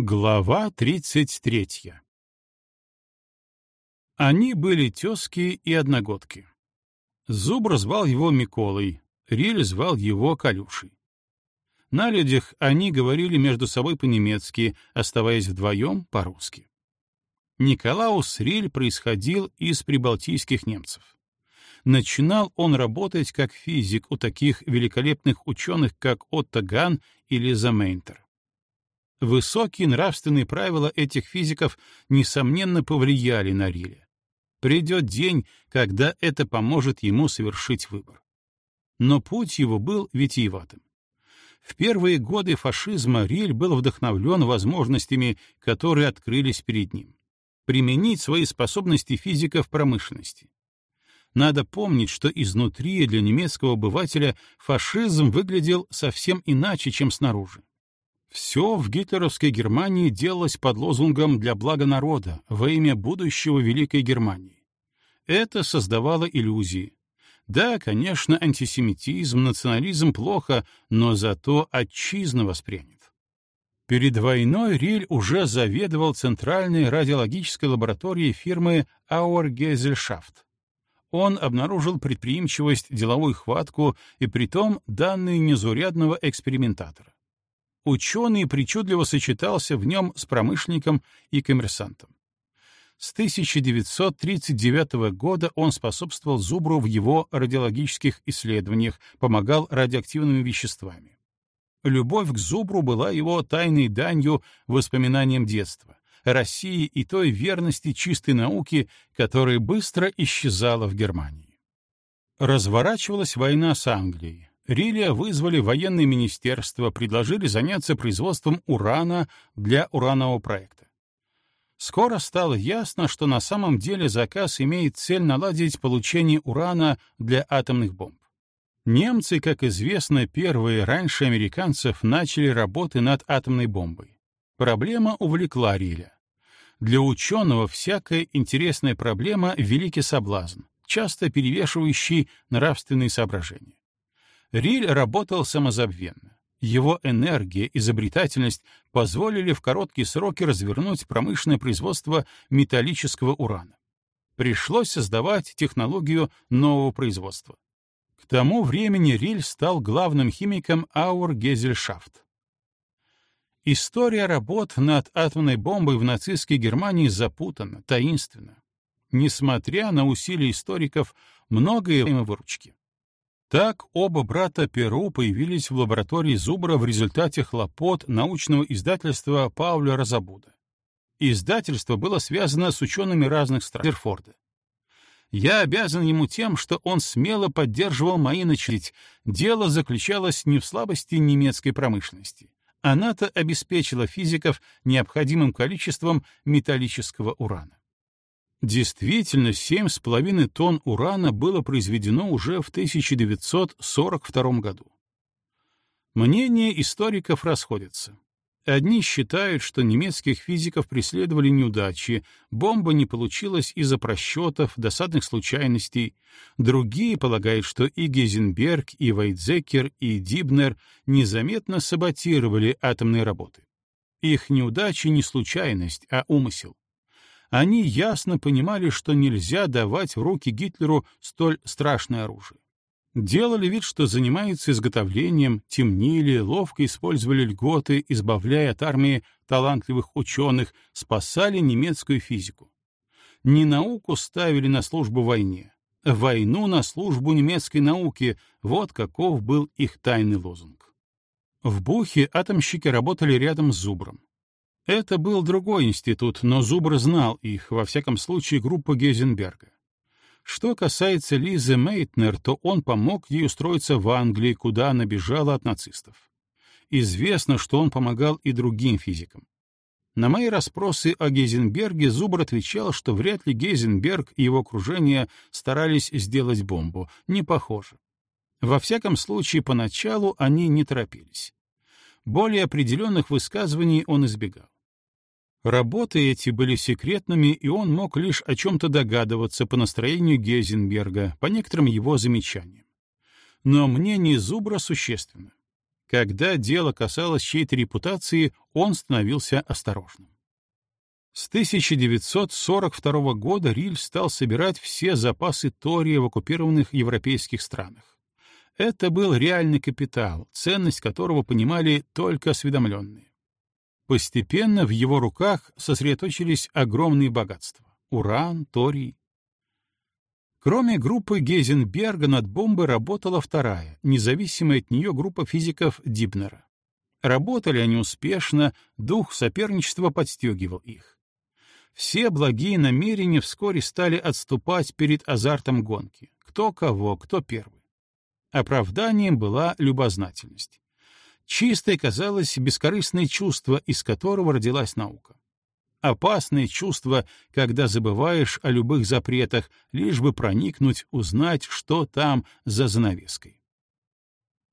Глава 33 Они были тезки и одногодки. Зубр звал его Миколой, Риль звал его Калюшей. На людях они говорили между собой по-немецки, оставаясь вдвоем по-русски. Николаус Риль происходил из прибалтийских немцев. Начинал он работать как физик у таких великолепных ученых, как Отто Ган или Замейнтер. Высокие нравственные правила этих физиков, несомненно, повлияли на Риля. Придет день, когда это поможет ему совершить выбор. Но путь его был витиеватым. В первые годы фашизма Риль был вдохновлен возможностями, которые открылись перед ним. Применить свои способности физика в промышленности. Надо помнить, что изнутри для немецкого обывателя фашизм выглядел совсем иначе, чем снаружи. Все в гитлеровской Германии делалось под лозунгом «для блага народа» во имя будущего Великой Германии. Это создавало иллюзии. Да, конечно, антисемитизм, национализм плохо, но зато отчизна воспрянет. Перед войной Риль уже заведовал центральной радиологической лабораторией фирмы Gesellschaft. Он обнаружил предприимчивость, деловую хватку и притом данные незаурядного экспериментатора ученый причудливо сочетался в нем с промышленником и коммерсантом. С 1939 года он способствовал Зубру в его радиологических исследованиях, помогал радиоактивными веществами. Любовь к Зубру была его тайной данью воспоминаниям детства, России и той верности чистой науки, которая быстро исчезала в Германии. Разворачивалась война с Англией. Рилия вызвали военное министерство, предложили заняться производством урана для уранового проекта. Скоро стало ясно, что на самом деле заказ имеет цель наладить получение урана для атомных бомб. Немцы, как известно, первые раньше американцев начали работы над атомной бомбой. Проблема увлекла Риля. Для ученого всякая интересная проблема — великий соблазн, часто перевешивающий нравственные соображения. Риль работал самозабвенно. Его энергия, изобретательность позволили в короткие сроки развернуть промышленное производство металлического урана. Пришлось создавать технологию нового производства. К тому времени Риль стал главным химиком Gesellschaft. История работ над атомной бомбой в нацистской Германии запутана, таинственна. Несмотря на усилия историков, многое время выручки. Так оба брата Перу появились в лаборатории Зубра в результате хлопот научного издательства Пауля Розабуда. Издательство было связано с учеными разных стран Дерфорда. Я обязан ему тем, что он смело поддерживал мои начать. Дело заключалось не в слабости немецкой промышленности. Она-то обеспечила физиков необходимым количеством металлического урана. Действительно, 7,5 тонн урана было произведено уже в 1942 году. Мнения историков расходятся. Одни считают, что немецких физиков преследовали неудачи, бомба не получилась из-за просчетов, досадных случайностей. Другие полагают, что и Гейзенберг, и Вейдзекер, и Дибнер незаметно саботировали атомные работы. Их неудачи не случайность, а умысел они ясно понимали, что нельзя давать в руки Гитлеру столь страшное оружие. Делали вид, что занимаются изготовлением, темнили, ловко использовали льготы, избавляя от армии талантливых ученых, спасали немецкую физику. Не науку ставили на службу войне, войну на службу немецкой науки — вот каков был их тайный лозунг. В Бухе атомщики работали рядом с Зубром. Это был другой институт, но Зубр знал их, во всяком случае, группу Гейзенберга. Что касается Лизы Мейтнер, то он помог ей устроиться в Англии, куда она бежала от нацистов. Известно, что он помогал и другим физикам. На мои расспросы о Гейзенберге Зубр отвечал, что вряд ли Гейзенберг и его окружение старались сделать бомбу. Не похоже. Во всяком случае, поначалу они не торопились. Более определенных высказываний он избегал. Работы эти были секретными, и он мог лишь о чем-то догадываться по настроению Гейзенберга, по некоторым его замечаниям. Но мнение Зубра существенно. Когда дело касалось чьей-то репутации, он становился осторожным. С 1942 года Риль стал собирать все запасы тория в оккупированных европейских странах. Это был реальный капитал, ценность которого понимали только осведомленные. Постепенно в его руках сосредоточились огромные богатства — уран, торий. Кроме группы Гейзенберга над бомбой работала вторая, независимая от нее группа физиков Дибнера. Работали они успешно, дух соперничества подстегивал их. Все благие намерения вскоре стали отступать перед азартом гонки. Кто кого, кто первый. Оправданием была любознательность. Чистое казалось бескорыстное чувство, из которого родилась наука. Опасное чувство, когда забываешь о любых запретах, лишь бы проникнуть, узнать, что там за занавеской.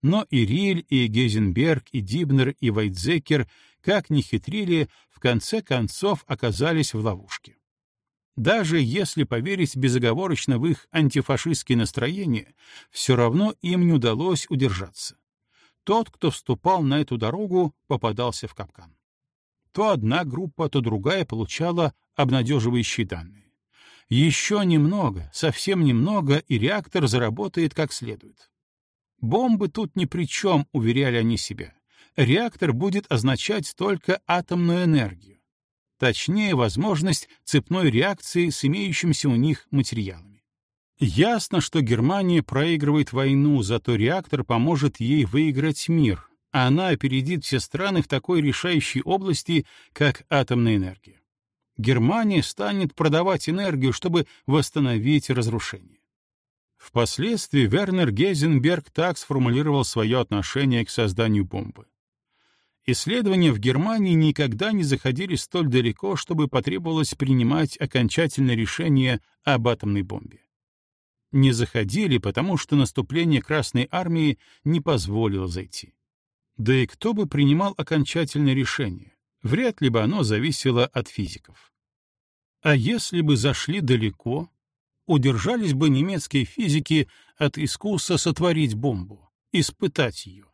Но и Риль, и Гейзенберг, и Дибнер, и Вайтзекер как ни хитрили, в конце концов оказались в ловушке. Даже если поверить безоговорочно в их антифашистские настроения, все равно им не удалось удержаться. Тот, кто вступал на эту дорогу, попадался в капкан. То одна группа, то другая получала обнадеживающие данные. Еще немного, совсем немного, и реактор заработает как следует. Бомбы тут ни при чем, уверяли они себя реактор будет означать только атомную энергию, точнее, возможность цепной реакции с имеющимися у них материалами. Ясно, что Германия проигрывает войну, зато реактор поможет ей выиграть мир, а она опередит все страны в такой решающей области, как атомная энергия. Германия станет продавать энергию, чтобы восстановить разрушение. Впоследствии Вернер Гейзенберг так сформулировал свое отношение к созданию бомбы. Исследования в Германии никогда не заходили столь далеко, чтобы потребовалось принимать окончательное решение об атомной бомбе. Не заходили, потому что наступление Красной Армии не позволило зайти. Да и кто бы принимал окончательное решение? Вряд ли бы оно зависело от физиков. А если бы зашли далеко, удержались бы немецкие физики от искуса сотворить бомбу, испытать ее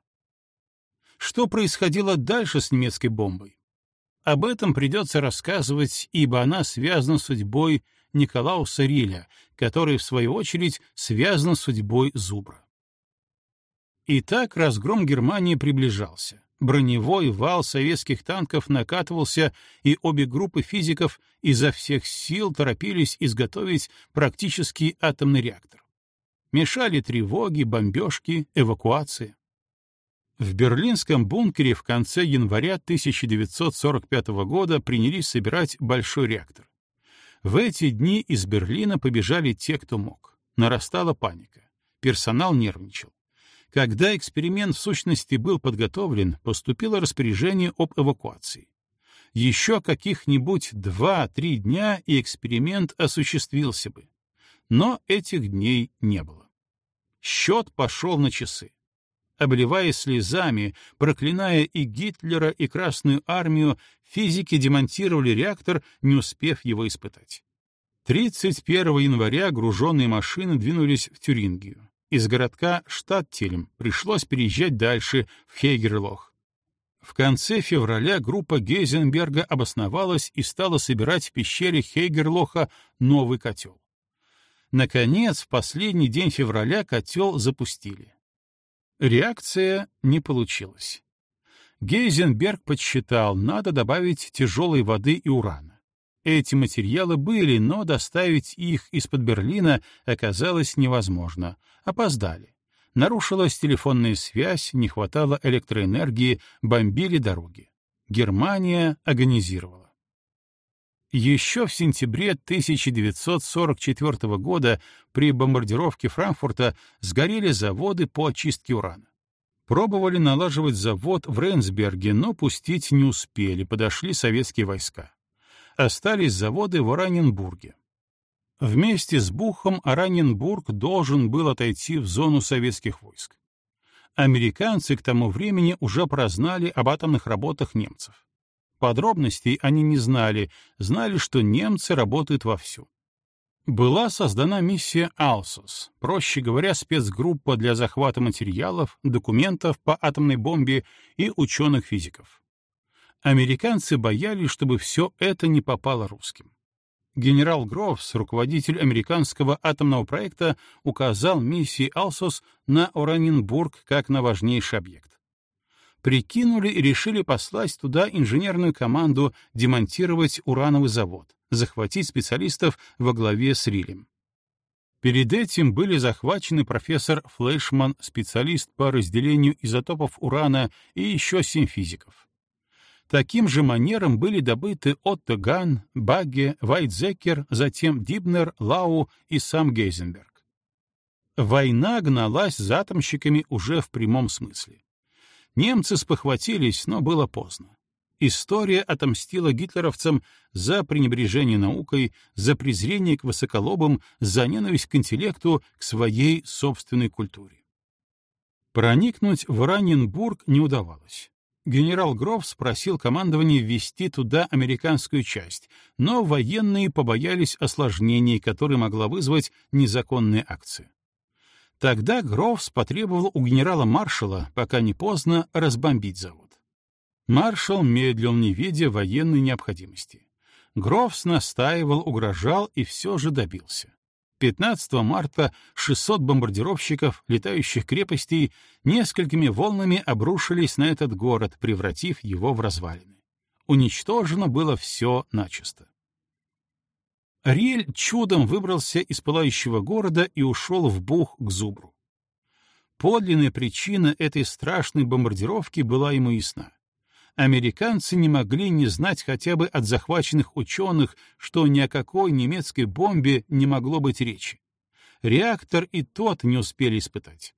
что происходило дальше с немецкой бомбой. Об этом придется рассказывать, ибо она связана с судьбой Николауса Риля, который, в свою очередь, связан с судьбой Зубра. Итак, разгром Германии приближался. Броневой вал советских танков накатывался, и обе группы физиков изо всех сил торопились изготовить практически атомный реактор. Мешали тревоги, бомбежки, эвакуация. В берлинском бункере в конце января 1945 года принялись собирать большой реактор. В эти дни из Берлина побежали те, кто мог. Нарастала паника. Персонал нервничал. Когда эксперимент в сущности был подготовлен, поступило распоряжение об эвакуации. Еще каких-нибудь два-три дня, и эксперимент осуществился бы. Но этих дней не было. Счет пошел на часы обливаясь слезами, проклиная и Гитлера, и Красную армию, физики демонтировали реактор, не успев его испытать. 31 января груженные машины двинулись в Тюрингию. Из городка Штаттельм пришлось переезжать дальше, в Хейгерлох. В конце февраля группа Гейзенберга обосновалась и стала собирать в пещере Хейгерлоха новый котел. Наконец, в последний день февраля котел запустили. Реакция не получилась. Гейзенберг подсчитал, надо добавить тяжелой воды и урана. Эти материалы были, но доставить их из-под Берлина оказалось невозможно. Опоздали. Нарушилась телефонная связь, не хватало электроэнергии, бомбили дороги. Германия агонизировала. Еще в сентябре 1944 года при бомбардировке Франкфурта сгорели заводы по очистке урана. Пробовали налаживать завод в Рейнсберге, но пустить не успели, подошли советские войска. Остались заводы в Ораненбурге. Вместе с Бухом Ораненбург должен был отойти в зону советских войск. Американцы к тому времени уже прознали об атомных работах немцев. Подробностей они не знали, знали, что немцы работают вовсю. Была создана миссия «Алсос», проще говоря, спецгруппа для захвата материалов, документов по атомной бомбе и ученых-физиков. Американцы боялись, чтобы все это не попало русским. Генерал Грофс, руководитель американского атомного проекта, указал миссии «Алсос» на Ораненбург как на важнейший объект. Прикинули и решили послать туда инженерную команду демонтировать урановый завод, захватить специалистов во главе с Рилем. Перед этим были захвачены профессор Флешман, специалист по разделению изотопов урана, и еще семь физиков. Таким же манером были добыты Отто Ган, Багге, Вайтзекер, затем Дибнер, Лау и сам Гейзенберг. Война гналась за атомщиками уже в прямом смысле. Немцы спохватились, но было поздно. История отомстила гитлеровцам за пренебрежение наукой, за презрение к высоколобым, за ненависть к интеллекту, к своей собственной культуре. Проникнуть в Раненбург не удавалось. Генерал Гроф спросил командование ввести туда американскую часть, но военные побоялись осложнений, которые могла вызвать незаконная акция. Тогда Грофс потребовал у генерала-маршала, пока не поздно, разбомбить завод. Маршал медлил, не видя военной необходимости. Грофс настаивал, угрожал и все же добился. 15 марта 600 бомбардировщиков летающих крепостей несколькими волнами обрушились на этот город, превратив его в развалины. Уничтожено было все начисто. Ариэль чудом выбрался из пылающего города и ушел в Бух к Зубру. Подлинная причина этой страшной бомбардировки была ему ясна американцы не могли не знать хотя бы от захваченных ученых, что ни о какой немецкой бомбе не могло быть речи. Реактор и тот не успели испытать.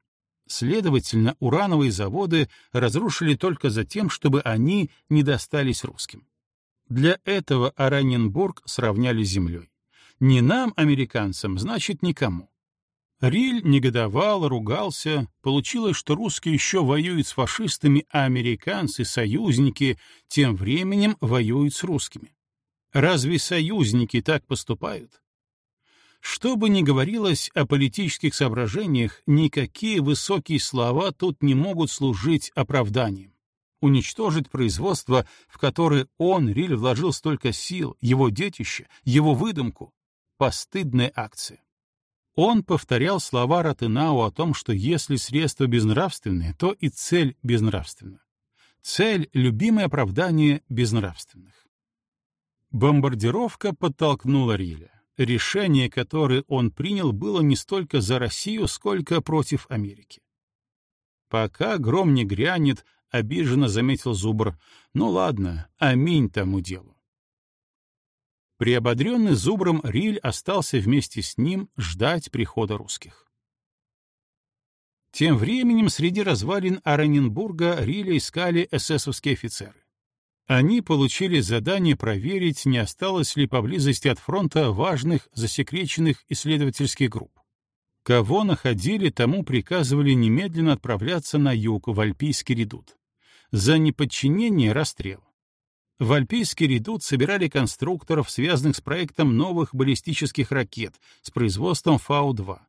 Следовательно, урановые заводы разрушили только за тем, чтобы они не достались русским. Для этого Ораненбург сравняли с землей. Не нам, американцам, значит никому. Риль негодовал, ругался. Получилось, что русские еще воюют с фашистами, а американцы, союзники, тем временем воюют с русскими. Разве союзники так поступают? Что бы ни говорилось о политических соображениях, никакие высокие слова тут не могут служить оправданием. Уничтожить производство, в которое он, Риль, вложил столько сил, его детище, его выдумку — постыдная акция. Он повторял слова Ратынау о том, что если средства безнравственные, то и цель безнравственна. Цель — любимое оправдание безнравственных. Бомбардировка подтолкнула Риля. Решение, которое он принял, было не столько за Россию, сколько против Америки. «Пока гром не грянет», — обиженно заметил Зубр, — «ну ладно, аминь тому делу». Приободренный зубром Риль остался вместе с ним ждать прихода русских. Тем временем среди развалин Араненбурга Риля искали эсэсовские офицеры. Они получили задание проверить, не осталось ли поблизости от фронта важных засекреченных исследовательских групп. Кого находили, тому приказывали немедленно отправляться на юг, в Альпийский редут. За неподчинение — расстрел. В Альпийский редут собирали конструкторов, связанных с проектом новых баллистических ракет с производством Фау-2.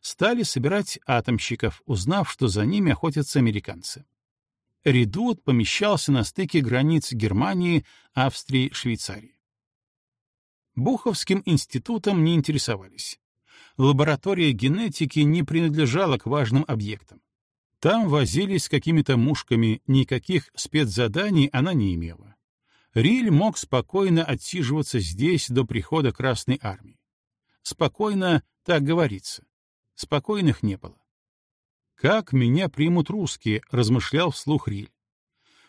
Стали собирать атомщиков, узнав, что за ними охотятся американцы. Редут помещался на стыке границ Германии, Австрии, Швейцарии. Буховским институтом не интересовались. Лаборатория генетики не принадлежала к важным объектам. Там возились с какими-то мушками, никаких спецзаданий она не имела. Риль мог спокойно отсиживаться здесь до прихода Красной Армии. Спокойно, так говорится. Спокойных не было. «Как меня примут русские?» — размышлял вслух Риль.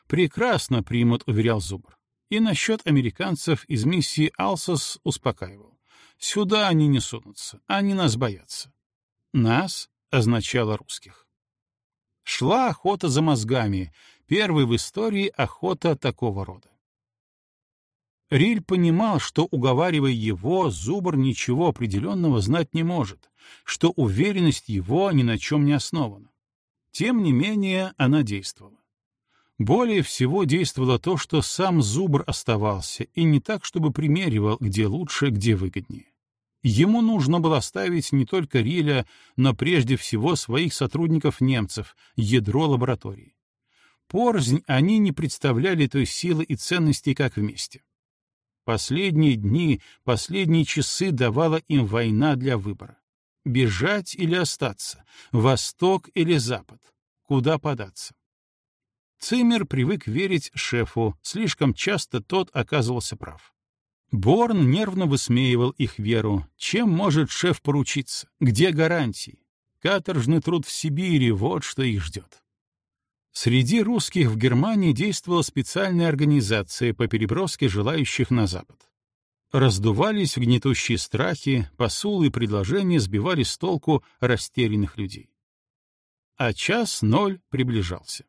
«Прекрасно примут», — уверял Зубр. И насчет американцев из миссии «Алсос» успокаивал. «Сюда они не сунутся, они нас боятся». «Нас» означало русских. Шла охота за мозгами, первая в истории охота такого рода. Риль понимал, что, уговаривая его, Зубр ничего определенного знать не может, что уверенность его ни на чем не основана. Тем не менее, она действовала. Более всего действовало то, что сам Зубр оставался, и не так, чтобы примеривал, где лучше, где выгоднее. Ему нужно было ставить не только Риля, но прежде всего своих сотрудников-немцев, ядро лаборатории. Порознь они не представляли той силы и ценности, как вместе. Последние дни, последние часы давала им война для выбора. Бежать или остаться, восток или запад, куда податься. Циммер привык верить шефу, слишком часто тот оказывался прав. Борн нервно высмеивал их веру. Чем может шеф поручиться? Где гарантии? Каторжный труд в Сибири — вот что их ждет. Среди русских в Германии действовала специальная организация по переброске желающих на Запад. Раздувались гнетущие страхи, посулы и предложения сбивали с толку растерянных людей. А час ноль приближался.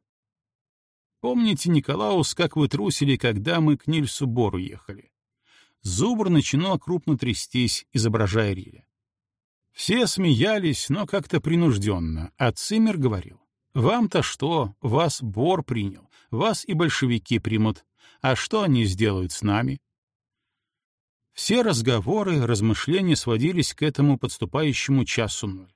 Помните, Николаус, как вы трусили, когда мы к Нильсу Бору ехали? Зубр начинал крупно трястись, изображая Риля. Все смеялись, но как-то принужденно, а Циммер говорил. «Вам-то что? Вас Бор принял, вас и большевики примут. А что они сделают с нами?» Все разговоры, размышления сводились к этому подступающему часу ноль.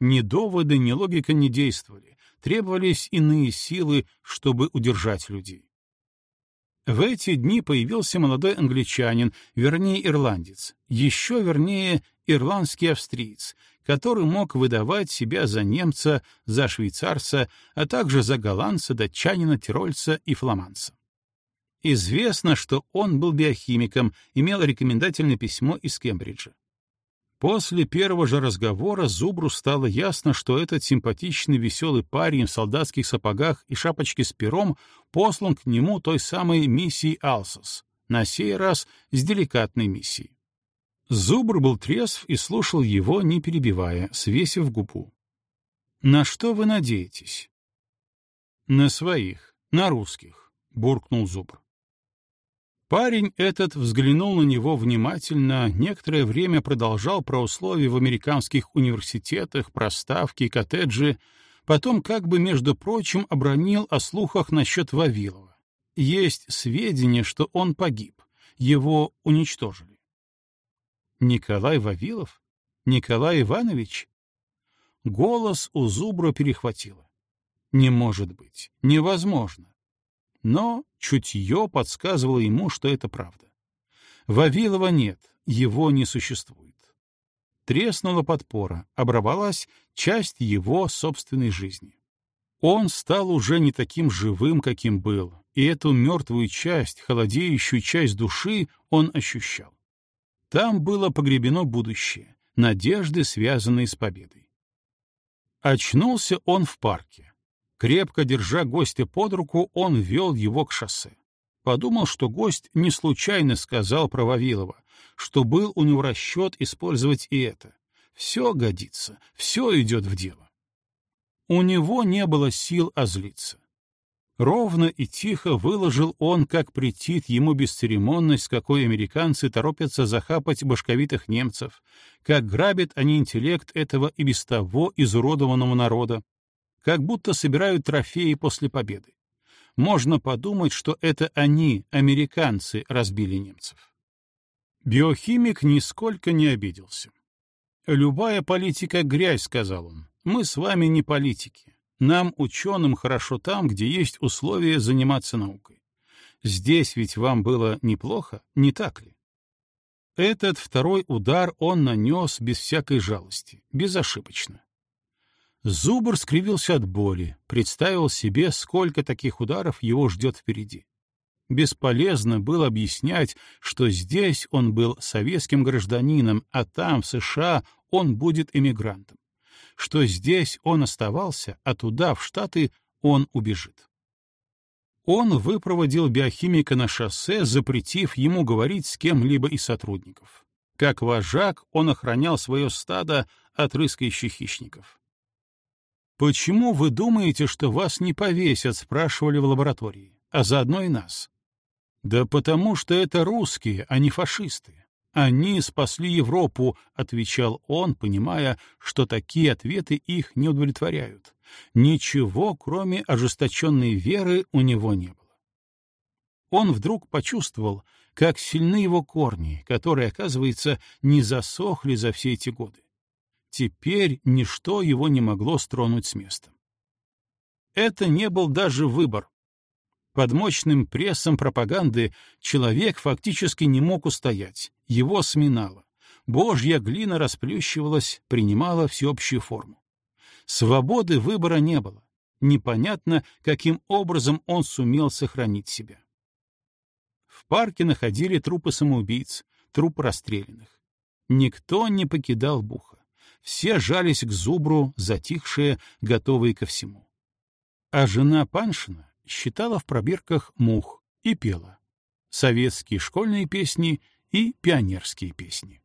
Ни доводы, ни логика не действовали, требовались иные силы, чтобы удержать людей. В эти дни появился молодой англичанин, вернее ирландец, еще вернее ирландский австриец, который мог выдавать себя за немца, за швейцарца, а также за голландца, датчанина, тирольца и фламанца. Известно, что он был биохимиком, имел рекомендательное письмо из Кембриджа. После первого же разговора Зубру стало ясно, что этот симпатичный веселый парень в солдатских сапогах и шапочке с пером послан к нему той самой миссией Алсос, на сей раз с деликатной миссией. Зубр был трезв и слушал его, не перебивая, свесив губу. «На что вы надеетесь?» «На своих, на русских», — буркнул Зубр. Парень этот взглянул на него внимательно, некоторое время продолжал про условия в американских университетах, про ставки, коттеджи, потом как бы, между прочим, обронил о слухах насчет Вавилова. Есть сведения, что он погиб, его уничтожили. Николай Вавилов? Николай Иванович? Голос у Зубра перехватило. Не может быть, невозможно но чутье подсказывало ему, что это правда. Вавилова нет, его не существует. Треснула подпора, оборвалась часть его собственной жизни. Он стал уже не таким живым, каким был, и эту мертвую часть, холодеющую часть души он ощущал. Там было погребено будущее, надежды, связанные с победой. Очнулся он в парке. Крепко держа гостя под руку, он вел его к шоссе. Подумал, что гость не случайно сказал про Вавилова, что был у него расчет использовать и это. Все годится, все идет в дело. У него не было сил озлиться. Ровно и тихо выложил он, как претит ему бесцеремонность, какой американцы торопятся захапать башковитых немцев, как грабят они интеллект этого и без того изуродованного народа, как будто собирают трофеи после победы. Можно подумать, что это они, американцы, разбили немцев. Биохимик нисколько не обиделся. «Любая политика — грязь», — сказал он. «Мы с вами не политики. Нам, ученым, хорошо там, где есть условия заниматься наукой. Здесь ведь вам было неплохо, не так ли?» Этот второй удар он нанес без всякой жалости, безошибочно. Зубр скривился от боли, представил себе, сколько таких ударов его ждет впереди. Бесполезно было объяснять, что здесь он был советским гражданином, а там, в США, он будет эмигрантом. Что здесь он оставался, а туда, в Штаты, он убежит. Он выпроводил биохимика на шоссе, запретив ему говорить с кем-либо из сотрудников. Как вожак он охранял свое стадо от рыскающих хищников. «Почему вы думаете, что вас не повесят?» — спрашивали в лаборатории. «А заодно и нас». «Да потому что это русские, а не фашисты. Они спасли Европу», — отвечал он, понимая, что такие ответы их не удовлетворяют. Ничего, кроме ожесточенной веры, у него не было. он вдруг почувствовал, как сильны его корни, которые, оказывается, не засохли за все эти годы. Теперь ничто его не могло стронуть с места. Это не был даже выбор. Под мощным прессом пропаганды человек фактически не мог устоять, его сминало. Божья глина расплющивалась, принимала всеобщую форму. Свободы выбора не было. Непонятно, каким образом он сумел сохранить себя. В парке находили трупы самоубийц, трупы расстрелянных. Никто не покидал Буха. Все жались к зубру, затихшие, готовые ко всему. А жена Паншина считала в пробирках мух и пела советские школьные песни и пионерские песни.